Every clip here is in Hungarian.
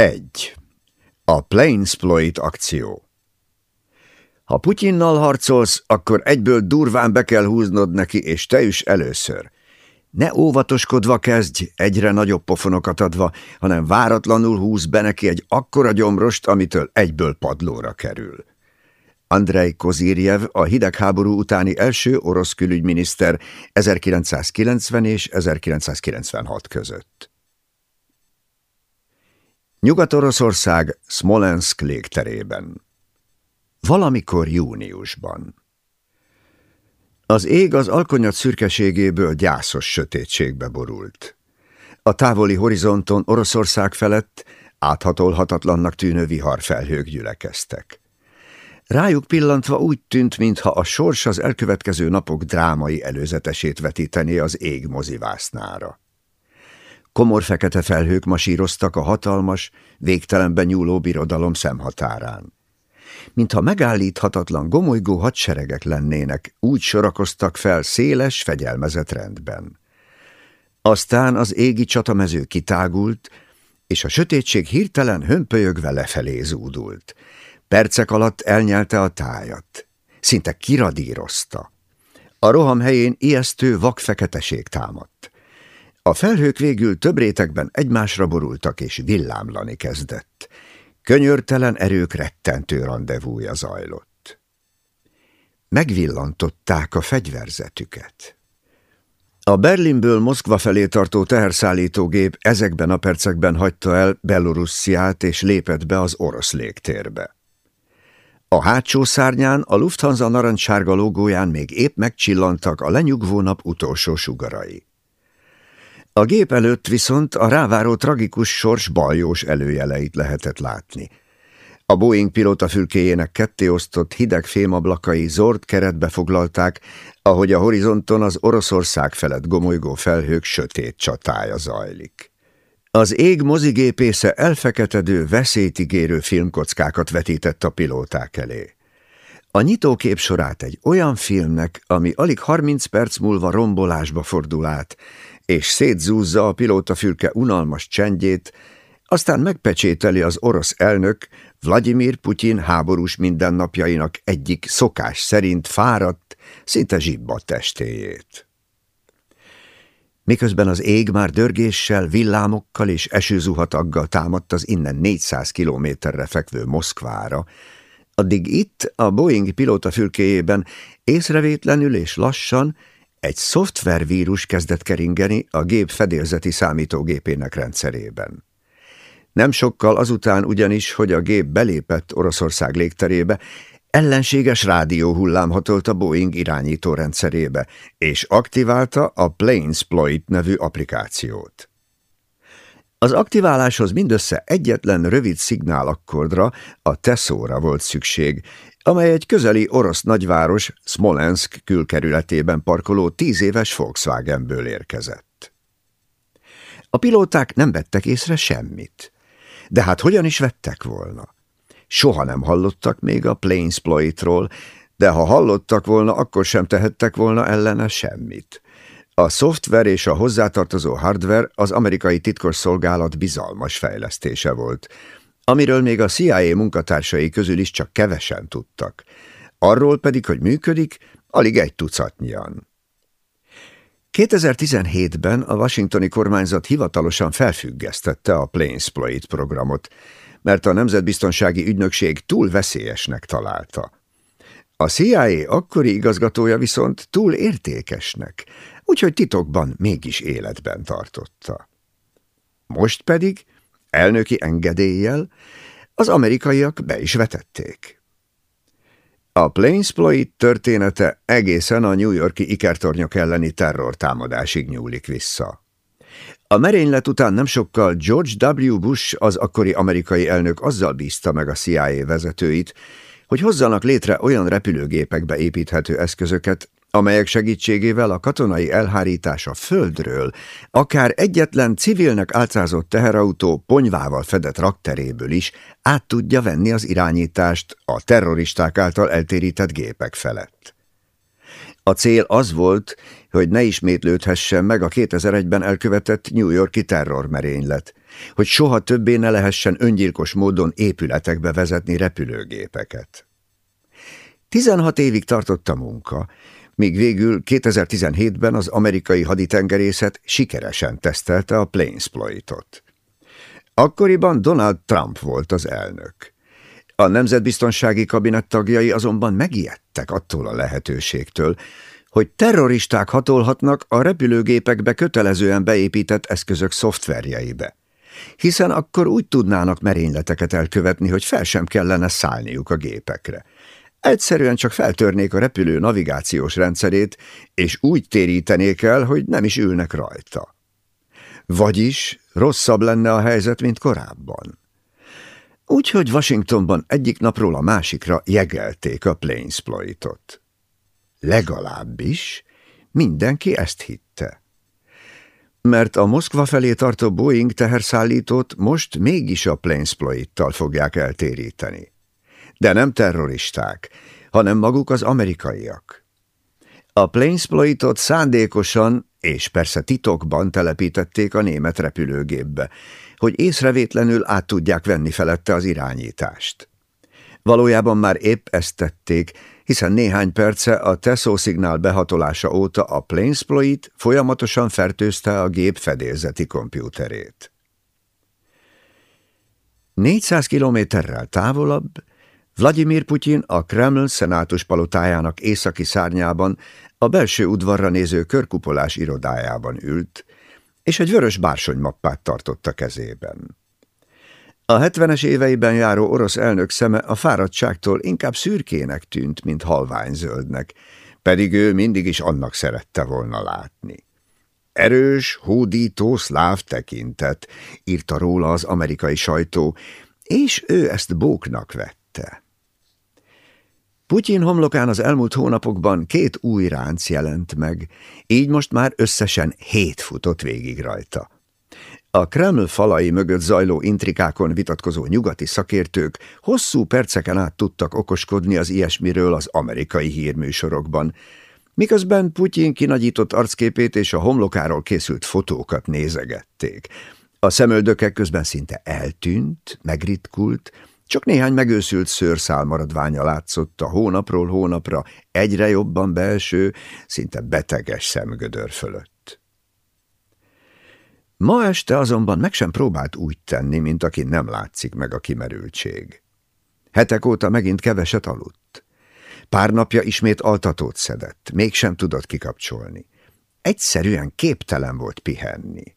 1. A Plainsploit akció Ha Putyinnal harcolsz, akkor egyből durván be kell húznod neki, és te is először. Ne óvatoskodva kezdj, egyre nagyobb pofonokat adva, hanem váratlanul húz be neki egy akkora gyomrost, amitől egyből padlóra kerül. Andrei Kozírjev, a hidegháború utáni első orosz külügyminiszter 1990 és 1996 között. Nyugat-Oroszország Smolensk légterében. Valamikor júniusban. Az ég az alkonyat szürkeségéből gyászos sötétségbe borult. A távoli horizonton Oroszország felett áthatolhatatlannak tűnő viharfelhők gyülekeztek. Rájuk pillantva úgy tűnt, mintha a sors az elkövetkező napok drámai előzetesét vetítené az ég mozivásznára. Komor fekete felhők masíroztak a hatalmas, végtelenben nyúló birodalom szemhatárán. Mintha megállíthatatlan gomolygó hadseregek lennének, úgy sorakoztak fel széles, fegyelmezett rendben. Aztán az égi csatamező kitágult, és a sötétség hirtelen hömpölyögve lefelé zúdult. Percek alatt elnyelte a tájat. Szinte kiradírozta. A roham helyén ijesztő vakfeketeség támadt. A felhők végül több rétegben egymásra borultak és villámlani kezdett. Könyörtelen erők rettentő rendezvúja zajlott. Megvillantották a fegyverzetüket. A Berlinből Moszkva felé tartó teherszállítógép ezekben a percekben hagyta el Belorussziát és lépett be az orosz légtérbe. A hátsó szárnyán a Lufthansa narancssárga logóján még épp megcsillantak a lenyugvó nap utolsó sugarai. A gép előtt viszont a ráváró tragikus sors baljós előjeleit lehetett látni. A Boeing pilóta fülkéjének kettéosztott hideg fémablakai zord keretbe foglalták, ahogy a horizonton az Oroszország felett gomolygó felhők sötét csatája zajlik. Az ég mozigépésze elfeketedő, veszélytigérő filmkockákat vetített a pilóták elé. A nyitókép sorát egy olyan filmnek, ami alig 30 perc múlva rombolásba fordul át, és szétzúzza a pilótafülke unalmas csendjét, aztán megpecsételi az orosz elnök Vladimir Putyin háborús mindennapjainak egyik szokás szerint fáradt, szinte zsibba testéjét. Miközben az ég már dörgéssel, villámokkal és esőzuhataggal támadt az innen 400 kilométerre fekvő Moszkvára, addig itt a Boeing pilótafülkéjében észrevétlenül és lassan egy szoftvervírus kezdett keringeni a gép fedélzeti számítógépének rendszerében. Nem sokkal azután ugyanis, hogy a gép belépett Oroszország légterébe, ellenséges rádióhullám hatolt a Boeing irányító rendszerébe, és aktiválta a Plainsploit nevű applikációt. Az aktiváláshoz mindössze egyetlen rövid szignálakkordra, a Teszóra volt szükség, amely egy közeli orosz nagyváros Smolensk külkerületében parkoló tíz éves Volkswagenből érkezett. A pilóták nem vettek észre semmit. De hát hogyan is vettek volna? Soha nem hallottak még a Plainsploitról, de ha hallottak volna, akkor sem tehettek volna ellene semmit. A szoftver és a hozzátartozó hardware az amerikai titkosszolgálat bizalmas fejlesztése volt, amiről még a CIA munkatársai közül is csak kevesen tudtak. Arról pedig, hogy működik, alig egy tucatnyian. 2017-ben a washingtoni kormányzat hivatalosan felfüggesztette a Plainsploit programot, mert a Nemzetbiztonsági Ügynökség túl veszélyesnek találta. A CIA akkori igazgatója viszont túl értékesnek, úgyhogy titokban mégis életben tartotta. Most pedig elnöki engedéllyel az amerikaiak be is vetették. A Plainsploit története egészen a New Yorki ikertornyok elleni terrortámadásig nyúlik vissza. A merénylet után nem sokkal George W. Bush, az akkori amerikai elnök azzal bízta meg a CIA vezetőit, hogy hozzanak létre olyan repülőgépekbe építhető eszközöket, amelyek segítségével a katonai elhárítás a földről, akár egyetlen civilnek álcázott teherautó ponyvával fedett rakteréből is át tudja venni az irányítást a terroristák által eltérített gépek felett. A cél az volt, hogy ne ismétlődhessen meg a 2001-ben elkövetett New Yorki terrormerénylet – hogy soha többé ne lehessen öngyilkos módon épületekbe vezetni repülőgépeket. 16 évig tartott a munka, míg végül 2017-ben az amerikai haditengerészet sikeresen tesztelte a Plainsploitot. Akkoriban Donald Trump volt az elnök. A Nemzetbiztonsági Kabinett tagjai azonban megijedtek attól a lehetőségtől, hogy terroristák hatolhatnak a repülőgépekbe kötelezően beépített eszközök szoftverjeibe. Hiszen akkor úgy tudnának merényleteket elkövetni, hogy fel sem kellene szállniuk a gépekre. Egyszerűen csak feltörnék a repülő navigációs rendszerét, és úgy térítenék el, hogy nem is ülnek rajta. Vagyis rosszabb lenne a helyzet, mint korábban. Úgyhogy Washingtonban egyik napról a másikra jegelték a Plainsploitot. Legalábbis mindenki ezt hitte. Mert a Moszkva felé tartó Boeing teherszállítót most mégis a Plainsploittal fogják eltéríteni. De nem terroristák, hanem maguk az amerikaiak. A Plainsploitot szándékosan és persze titokban telepítették a német repülőgépbe, hogy észrevétlenül át tudják venni felette az irányítást. Valójában már épp ezt tették, hiszen néhány perce a Tesso szignál behatolása óta a Plainsploit folyamatosan fertőzte a gép fedélzeti kompjúterét. 400 kilométerrel távolabb Vladimir Putyin a Kreml szenátus palotájának északi szárnyában a belső udvarra néző körkupolás irodájában ült, és egy vörös bársonymappát tartott a kezében. A hetvenes éveiben járó orosz elnök szeme a fáradtságtól inkább szürkének tűnt, mint halványzöldnek, pedig ő mindig is annak szerette volna látni. Erős, hódító szláv tekintet, írta róla az amerikai sajtó, és ő ezt bóknak vette. Putyin homlokán az elmúlt hónapokban két új ránc jelent meg, így most már összesen hét futott végig rajta. A Kreml falai mögött zajló intrikákon vitatkozó nyugati szakértők hosszú perceken át tudtak okoskodni az ilyesmiről az amerikai hírműsorokban, miközben Putyin kinagyított arcképét és a homlokáról készült fotókat nézegették. A szemöldökek közben szinte eltűnt, megritkult, csak néhány megőszült szőrszál maradványa látszott a hónapról hónapra egyre jobban belső, szinte beteges szemgödör fölött. Ma este azonban meg sem próbált úgy tenni, mint aki nem látszik meg a kimerültség. Hetek óta megint keveset aludt. Pár napja ismét altatót szedett, mégsem tudott kikapcsolni. Egyszerűen képtelen volt pihenni.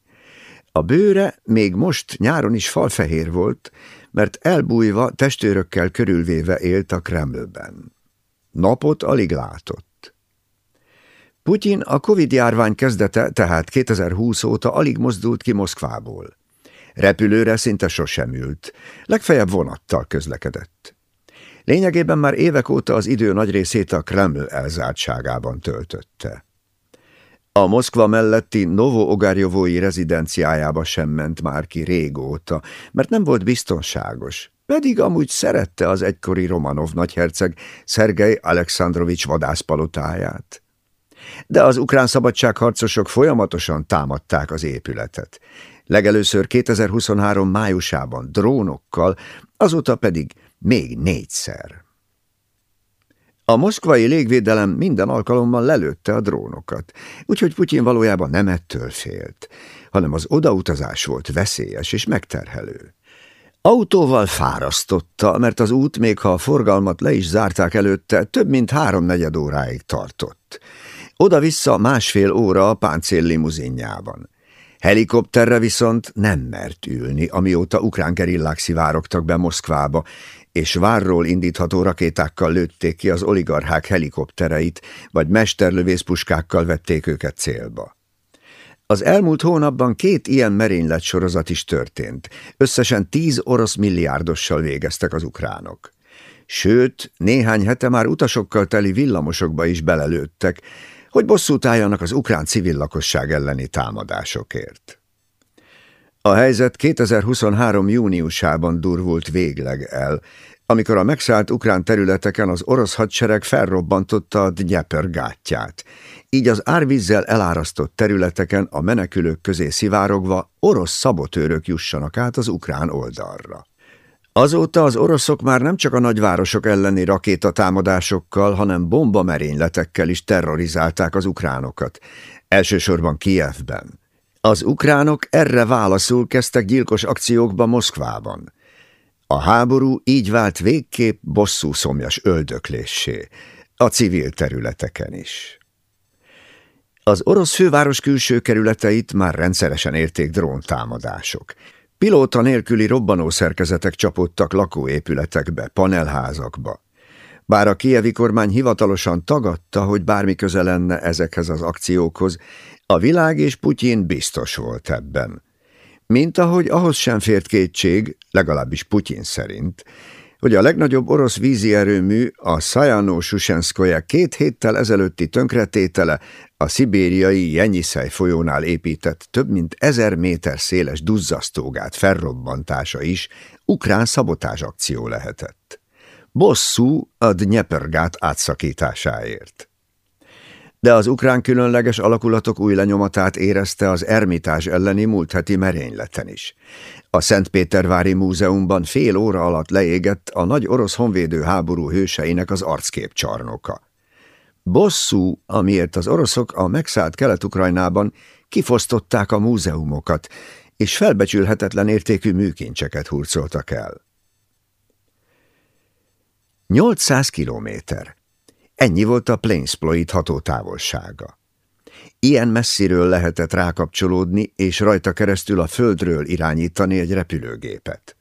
A bőre még most nyáron is falfehér volt, mert elbújva testőrökkel körülvéve élt a Kremlben. Napot alig látott. Putyin a Covid-járvány kezdete, tehát 2020 óta alig mozdult ki Moszkvából. Repülőre szinte sosem ült, legfeljebb vonattal közlekedett. Lényegében már évek óta az idő nagy részét a Kreml elzártságában töltötte. A Moszkva melletti Novo-Ogarjovói rezidenciájába sem ment már ki régóta, mert nem volt biztonságos. Pedig amúgy szerette az egykori Romanov nagyherceg Szergej Alexandrovics vadászpalotáját. De az ukrán szabadságharcosok folyamatosan támadták az épületet. Legelőször 2023 májusában drónokkal, azóta pedig még négyszer. A moszkvai légvédelem minden alkalommal lelőtte a drónokat, úgyhogy Putyin valójában nem ettől félt, hanem az odautazás volt veszélyes és megterhelő. Autóval fárasztotta, mert az út, még ha a forgalmat le is zárták előtte, több mint háromnegyed óráig tartott. Oda-vissza másfél óra a páncél limuzinjában. Helikopterre viszont nem mert ülni, amióta ukrán gerillák szivárogtak be Moszkvába, és várról indítható rakétákkal lőtték ki az oligarchák helikoptereit, vagy mesterlövészpuskákkal vették őket célba. Az elmúlt hónapban két ilyen merénylet sorozat is történt. Összesen tíz orosz milliárdossal végeztek az ukránok. Sőt, néhány hete már utasokkal teli villamosokba is belelőttek, hogy bosszút álljanak az ukrán civil lakosság elleni támadásokért. A helyzet 2023. júniusában durvult végleg el, amikor a megszállt ukrán területeken az orosz hadsereg felrobbantotta a Dnyeper gátját. Így az árvízzel elárasztott területeken a menekülők közé szivárogva orosz szabotőrök jussanak át az ukrán oldalra. Azóta az oroszok már nem csak a nagyvárosok elleni rakétatámadásokkal, hanem bombamerényletekkel is terrorizálták az ukránokat, elsősorban Kijevben. Az ukránok erre válaszul kezdtek gyilkos akciókba Moszkvában. A háború így vált végképp bosszú szomjas öldökléssé, a civil területeken is. Az orosz főváros külső kerületeit már rendszeresen érték dróntámadások. Pilóta nélküli robbanószerkezetek csapódtak lakóépületekbe, panelházakba. Bár a kievi kormány hivatalosan tagadta, hogy bármi köze lenne ezekhez az akciókhoz, a világ és Putyin biztos volt ebben. Mint ahogy ahhoz sem fért kétség, legalábbis Putyin szerint, hogy a legnagyobb orosz vízi erőmű, a Szajano Susenszkoja két héttel ezelőtti tönkretétele a szibériai Jenyiszej folyónál épített több mint ezer méter széles duzzasztógát felrobbantása is ukrán szabotás akció lehetett. Bosszú a Dnyepergát átszakításáért de az ukrán különleges alakulatok új lenyomatát érezte az ermitás elleni múlt heti merényleten is. A Szentpétervári Múzeumban fél óra alatt leégett a nagy orosz honvédő háború hőseinek az arckép csarnoka. Bosszú, amiért az oroszok a megszállt Kelet-Ukrajnában kifosztották a múzeumokat, és felbecsülhetetlen értékű műkincseket hurcoltak el. 800 kilométer Ennyi volt a Plainsploit hatótávolsága. Ilyen messziről lehetett rákapcsolódni, és rajta keresztül a földről irányítani egy repülőgépet.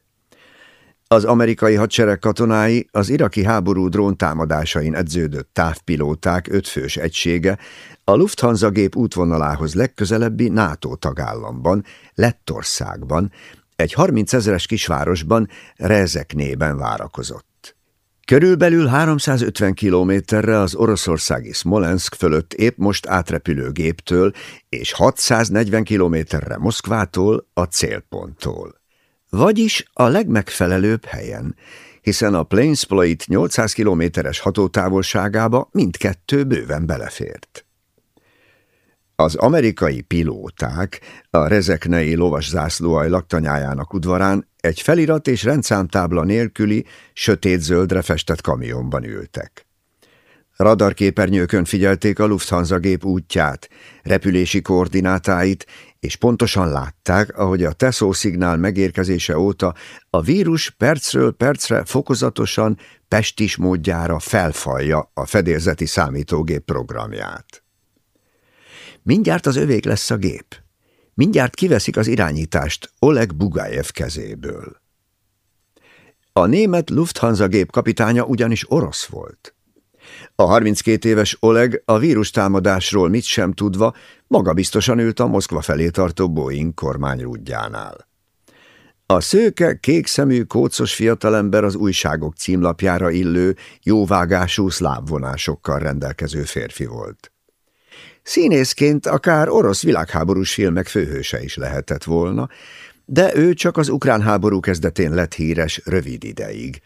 Az amerikai hadsereg katonái az iraki háború dróntámadásain edződött távpilóták ötfős egysége a Lufthansa gép útvonalához legközelebbi NATO tagállamban, Lettországban, egy 30 ezeres kisvárosban, Rezeknében várakozott. Körülbelül 350 kilométerre az oroszországi Smolensk fölött épp most átrepülő géptől, és 640 kilométerre Moszkvától a célponttól. Vagyis a legmegfelelőbb helyen, hiszen a Plainsploit 800 kilométeres hatótávolságába mindkettő bőven belefért. Az amerikai pilóták a rezeknei lovas zászlóaj laktanyájának udvarán egy felirat és rendszámtábla nélküli, sötét-zöldre festett kamionban ültek. Radarképernyőkön figyelték a Lufthansa gép útját, repülési koordinátáit, és pontosan látták, ahogy a Teszó szignál megérkezése óta a vírus percről percre fokozatosan, pestis módjára felfalja a fedélzeti számítógép programját. Mindjárt az övék lesz a gép. Mindjárt kiveszik az irányítást Oleg Bugajev kezéből. A német Lufthansa gép kapitánya ugyanis orosz volt. A 32 éves Oleg a vírustámadásról mit sem tudva, magabiztosan ült a Moszkva felé tartó Boeing kormányrúdjánál. A szőke, kékszemű, kócos fiatalember az újságok címlapjára illő, jóvágású szlávvonásokkal rendelkező férfi volt. Színészként akár orosz világháborús filmek főhőse is lehetett volna, de ő csak az ukrán háború kezdetén lett híres rövid ideig.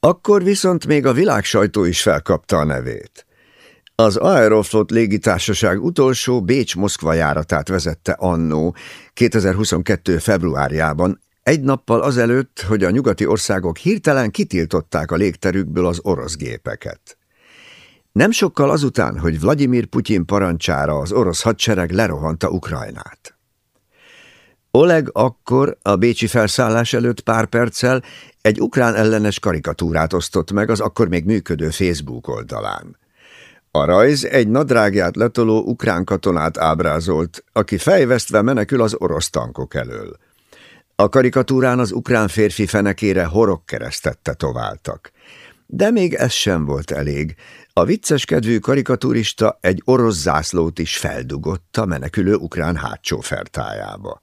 Akkor viszont még a világsajtó is felkapta a nevét. Az Aeroflot légitársaság utolsó Bécs-Moszkva járatát vezette annó 2022. februárjában, egy nappal azelőtt, hogy a nyugati országok hirtelen kitiltották a légterükből az orosz gépeket. Nem sokkal azután, hogy Vladimir Putyin parancsára az orosz hadsereg lerohanta Ukrajnát. Oleg akkor a bécsi felszállás előtt pár perccel egy ukrán ellenes karikatúrát osztott meg az akkor még működő Facebook oldalán. A rajz egy nadrágját letoló ukrán katonát ábrázolt, aki fejvesztve menekül az orosz tankok elől. A karikatúrán az ukrán férfi fenekére horogkeresztet tetováltak. De még ez sem volt elég. A vicces kedvű karikaturista egy orosz zászlót is feldugott a menekülő ukrán hátsó fertájába.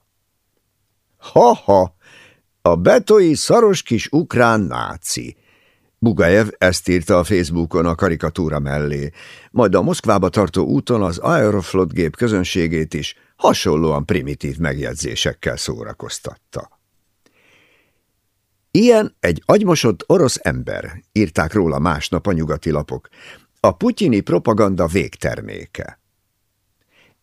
Ha-ha! A betói szaros kis ukrán náci! Bugajev ezt írta a Facebookon a karikatúra mellé, majd a Moszkvába tartó úton az Aeroflot gép közönségét is hasonlóan primitív megjegyzésekkel szórakoztatta. Ilyen egy agymosott orosz ember, írták róla másnap a nyugati lapok. A putyini propaganda végterméke.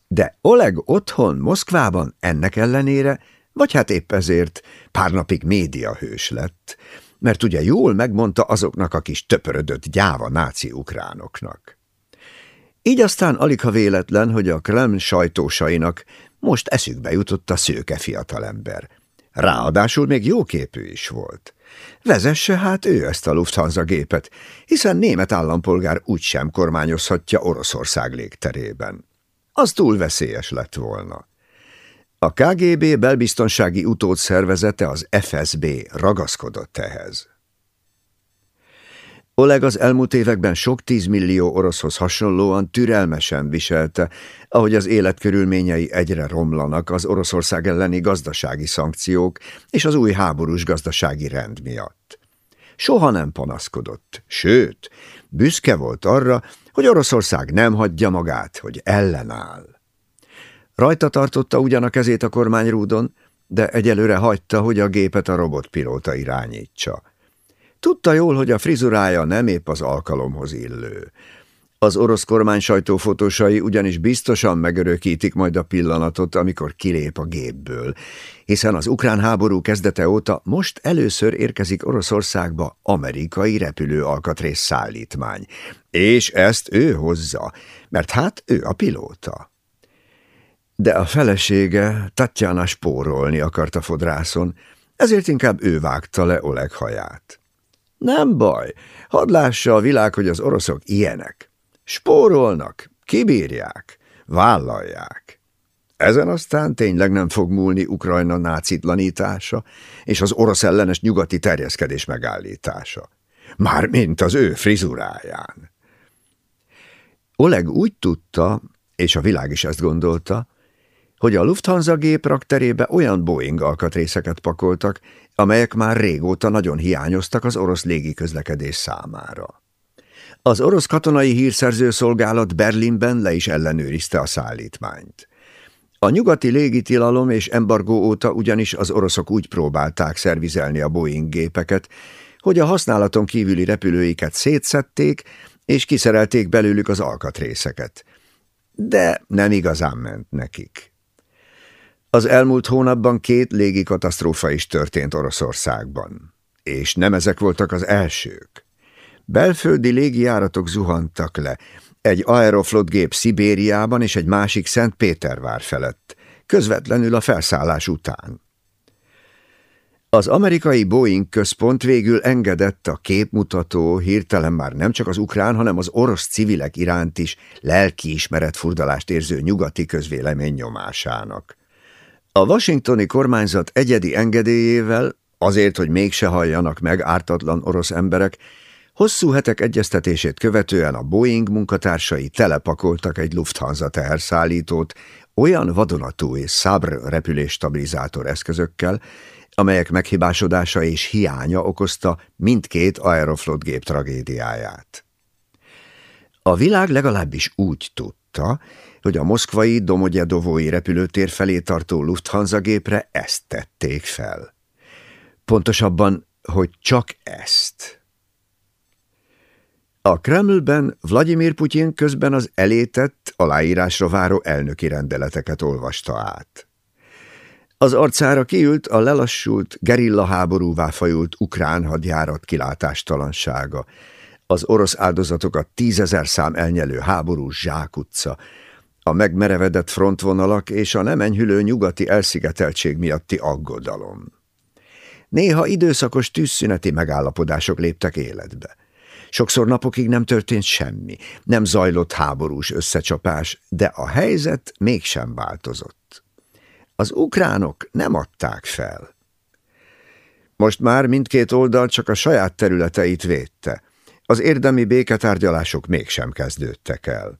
De Oleg otthon, Moszkvában ennek ellenére, vagy hát épp ezért pár napig médiahős lett, mert ugye jól megmondta azoknak a kis töpörödött gyáva náci ukránoknak. Így aztán alig ha véletlen, hogy a Kreml sajtósainak most eszükbe jutott a szőke fiatalember. Ráadásul még jóképű is volt. Vezesse hát ő ezt a Lufthansa gépet, hiszen német állampolgár úgysem kormányozhatja Oroszország légterében. Az túl veszélyes lett volna. A KGB belbiztonsági utódszervezete, az FSB ragaszkodott ehhez. Oleg az elmúlt években sok tízmillió oroszhoz hasonlóan türelmesen viselte, ahogy az életkörülményei egyre romlanak az Oroszország elleni gazdasági szankciók és az új háborús gazdasági rend miatt. Soha nem panaszkodott, sőt, büszke volt arra, hogy Oroszország nem hagyja magát, hogy ellenáll. Rajta tartotta ugyan a kezét a kormányrúdon, de egyelőre hagyta, hogy a gépet a robotpilóta irányítsa. Tudta jól, hogy a frizurája nem épp az alkalomhoz illő. Az orosz kormány sajtófotósai ugyanis biztosan megörökítik majd a pillanatot, amikor kilép a gépből, hiszen az ukrán háború kezdete óta most először érkezik Oroszországba amerikai repülő alkatrész szállítmány, és ezt ő hozza, mert hát ő a pilóta. De a felesége Tatjana spórolni akarta fodrászon, ezért inkább ő vágta le Oleg haját. Nem baj, hadd lássa a világ, hogy az oroszok ilyenek. Spórolnak, kibírják, vállalják. Ezen aztán tényleg nem fog múlni Ukrajna nácitlanítása és az orosz ellenes nyugati terjeszkedés megállítása. Mármint az ő frizuráján. Oleg úgy tudta, és a világ is ezt gondolta, hogy a Lufthansa gép rakterébe olyan Boeing alkatrészeket pakoltak, amelyek már régóta nagyon hiányoztak az orosz légiközlekedés számára. Az orosz katonai hírszerző szolgálat Berlinben le is ellenőrizte a szállítmányt. A nyugati légitilalom és embargó óta ugyanis az oroszok úgy próbálták szervizelni a Boeing gépeket, hogy a használaton kívüli repülőiket szétszették, és kiszerelték belőlük az alkatrészeket. De nem igazán ment nekik. Az elmúlt hónapban két légi katasztrófa is történt Oroszországban, és nem ezek voltak az elsők. Belföldi légijáratok zuhantak le, egy Aeroflot gép Szibériában és egy másik Szent Pétervár felett, közvetlenül a felszállás után. Az amerikai Boeing központ végül engedett a képmutató hirtelen már nem csak az ukrán, hanem az orosz civilek iránt is lelkiismeret furdalást érző nyugati közvélemény nyomásának. A washingtoni kormányzat egyedi engedélyével, azért, hogy mégse halljanak meg ártatlan orosz emberek, hosszú hetek egyeztetését követően a Boeing munkatársai telepakoltak egy Lufthansa teherszállítót olyan vadonatú és Sabre repülésstabilizátor eszközökkel, amelyek meghibásodása és hiánya okozta mindkét Aeroflot gép tragédiáját. A világ legalábbis úgy tudta, hogy a moszkvai Domogyedovói repülőtér felé tartó Lufthansa gépre ezt tették fel. Pontosabban, hogy csak ezt. A Kremlben Vladimir Putyin közben az elétett, aláírásra váró elnöki rendeleteket olvasta át. Az arcára kiült a lelassult, gerilla háborúvá fajult ukrán hadjárat kilátástalansága, az orosz áldozatokat tízezer szám elnyelő háborús zsákutca, a megmerevedett frontvonalak és a nem enyhülő nyugati elszigeteltség miatti aggodalom. Néha időszakos tűzszüneti megállapodások léptek életbe. Sokszor napokig nem történt semmi, nem zajlott háborús összecsapás, de a helyzet mégsem változott. Az ukránok nem adták fel. Most már mindkét oldal csak a saját területeit védte. Az érdemi béketárgyalások mégsem kezdődtek el.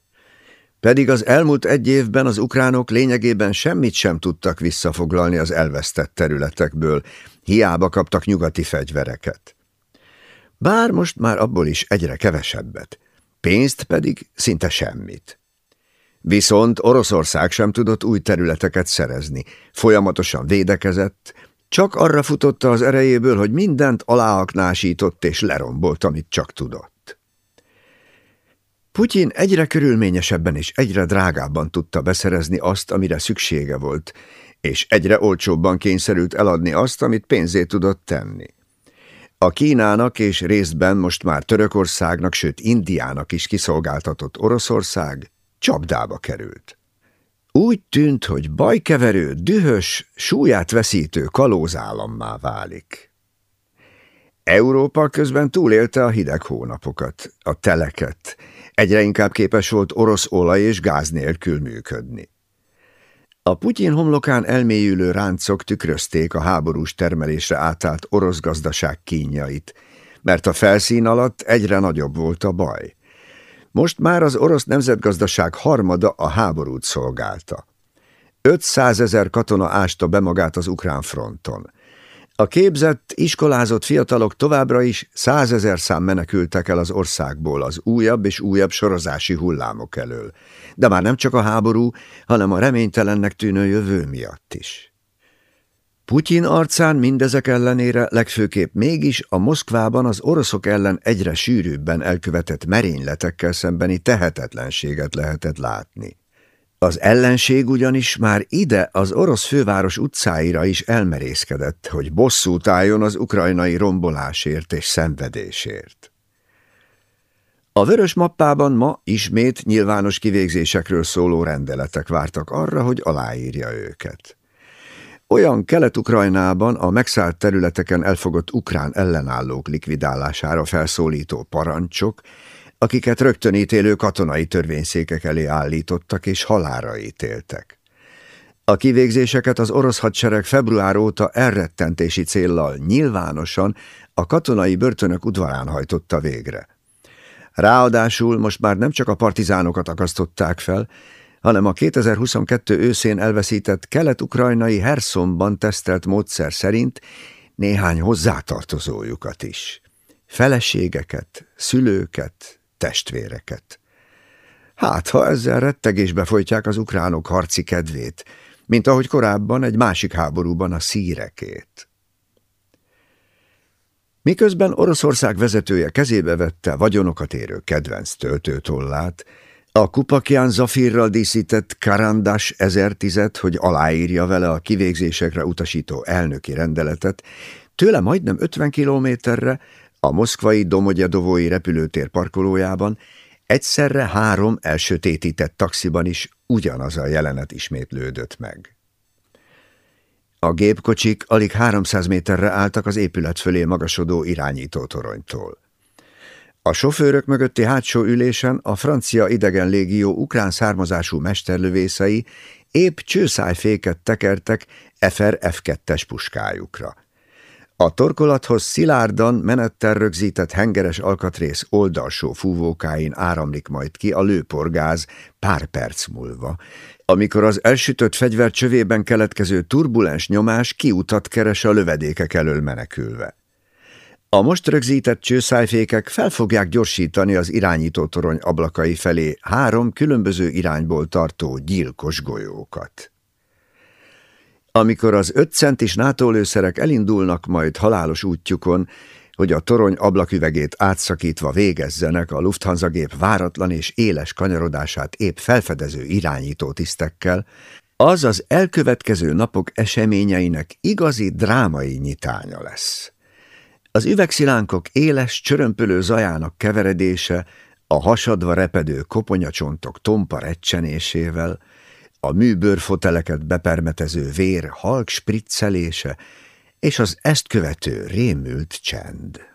Pedig az elmúlt egy évben az ukránok lényegében semmit sem tudtak visszafoglalni az elvesztett területekből, hiába kaptak nyugati fegyvereket. Bár most már abból is egyre kevesebbet, pénzt pedig szinte semmit. Viszont Oroszország sem tudott új területeket szerezni, folyamatosan védekezett, Csak arra futotta az erejéből, hogy mindent aláaknásított és lerombolt, amit csak tudott. Putyin egyre körülményesebben és egyre drágábban tudta beszerezni azt, amire szüksége volt, és egyre olcsóbban kényszerült eladni azt, amit pénzé tudott tenni. A Kínának és részben most már Törökországnak, sőt Indiának is kiszolgáltatott Oroszország csapdába került. Úgy tűnt, hogy bajkeverő, dühös, súlyát veszítő kalózállammá válik. Európa közben túlélte a hideg hónapokat, a teleket, egyre inkább képes volt orosz olaj és gáz nélkül működni. A Putyin homlokán elmélyülő ráncok tükrözték a háborús termelésre átállt orosz gazdaság kínjait, mert a felszín alatt egyre nagyobb volt a baj. Most már az orosz nemzetgazdaság harmada a háborút szolgálta. 500 ezer katona ásta be magát az ukrán fronton. A képzett, iskolázott fiatalok továbbra is százezer szám menekültek el az országból az újabb és újabb sorozási hullámok elől, de már nem csak a háború, hanem a reménytelennek tűnő jövő miatt is. Putyin arcán mindezek ellenére legfőképp mégis a Moszkvában az oroszok ellen egyre sűrűbben elkövetett merényletekkel szembeni tehetetlenséget lehetett látni. Az ellenség ugyanis már ide az orosz főváros utcáira is elmerészkedett, hogy bosszút álljon az ukrajnai rombolásért és szenvedésért. A vörös mappában ma ismét nyilvános kivégzésekről szóló rendeletek vártak arra, hogy aláírja őket. Olyan Kelet-Ukrajnában a megszállt területeken elfogott ukrán ellenállók likvidálására felszólító parancsok, akiket rögtönítélő katonai törvényszékek elé állítottak és halára ítéltek. A kivégzéseket az orosz hadsereg február óta elrettentési céllal nyilvánosan a katonai börtönök udvarán hajtotta végre. Ráadásul most már nem csak a partizánokat akasztották fel, hanem a 2022 őszén elveszített kelet-ukrajnai Herszonban tesztelt módszer szerint néhány hozzátartozójukat is. Feleségeket, szülőket, testvéreket. Hát, ha ezzel rettegésbe folytják az ukránok harci kedvét, mint ahogy korábban egy másik háborúban a szírekét. Miközben Oroszország vezetője kezébe vette vagyonokat érő kedvenc töltőtollát, a Kupakján zafírral díszített Karandas 1010 hogy aláírja vele a kivégzésekre utasító elnöki rendeletet, tőle majdnem 50 kilométerre a moszkvai Domogyadovói repülőtér parkolójában egyszerre három elsötétített taxiban is ugyanaz a jelenet ismétlődött meg. A gépkocsik alig 300 méterre álltak az épület fölé magasodó irányítótoronytól. A sofőrök mögötti hátsó ülésen a francia idegen légió ukrán származású mesterlövészei épp csőszájféket tekertek FR F2-es puskájukra. A torkolathoz szilárdan menettel rögzített hengeres alkatrész oldalsó fúvókáin áramlik majd ki a lőporgáz pár perc múlva, amikor az elsütött fegyver csövében keletkező turbulens nyomás kiutat keres a lövedékek elől menekülve. A most rögzített csőszájfékek fel fogják gyorsítani az irányítótorony ablakai felé három különböző irányból tartó gyilkos golyókat. Amikor az öt centis NATO lőszerek elindulnak majd halálos útjukon, hogy a torony ablaküvegét átszakítva végezzenek a Lufthansa gép váratlan és éles kanyarodását épp felfedező irányító tisztekkel, az az elkövetkező napok eseményeinek igazi drámai nyitánya lesz. Az üvegszilánkok éles, csörömpölő zajának keveredése, a hasadva repedő koponyacsontok tompa recsenésével, a műbőrfoteleket bepermetező vér halk spriccelése és az ezt követő rémült csend.